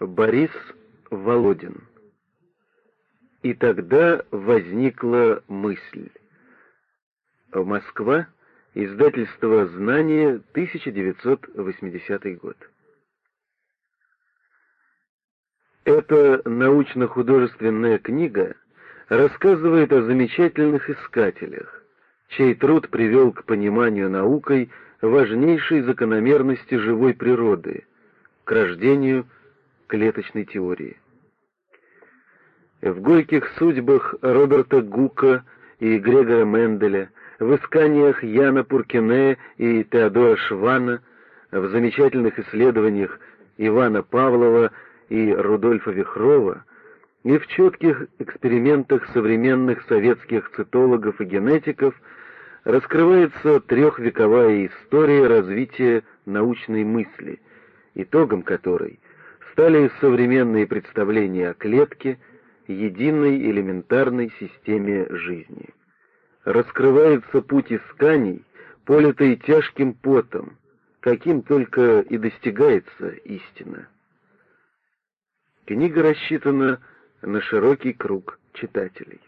Борис Володин. И тогда возникла мысль. Москва, издательство «Знание», 1980 год. Эта научно-художественная книга рассказывает о замечательных искателях, чей труд привел к пониманию наукой важнейшей закономерности живой природы, к рождению клеточной теории. В горьких судьбах Роберта Гука и Грегора Менделя, в исканиях Яна Пуркине и Теодора Швана, в замечательных исследованиях Ивана Павлова и Рудольфа Вихрова и в четких экспериментах современных советских цитологов и генетиков раскрывается трехвековая история развития научной мысли, итогом которой стали современные представления о клетке, единой элементарной системе жизни. Раскрывается путь исканий, политый тяжким потом, каким только и достигается истина. Книга рассчитана на широкий круг читателей.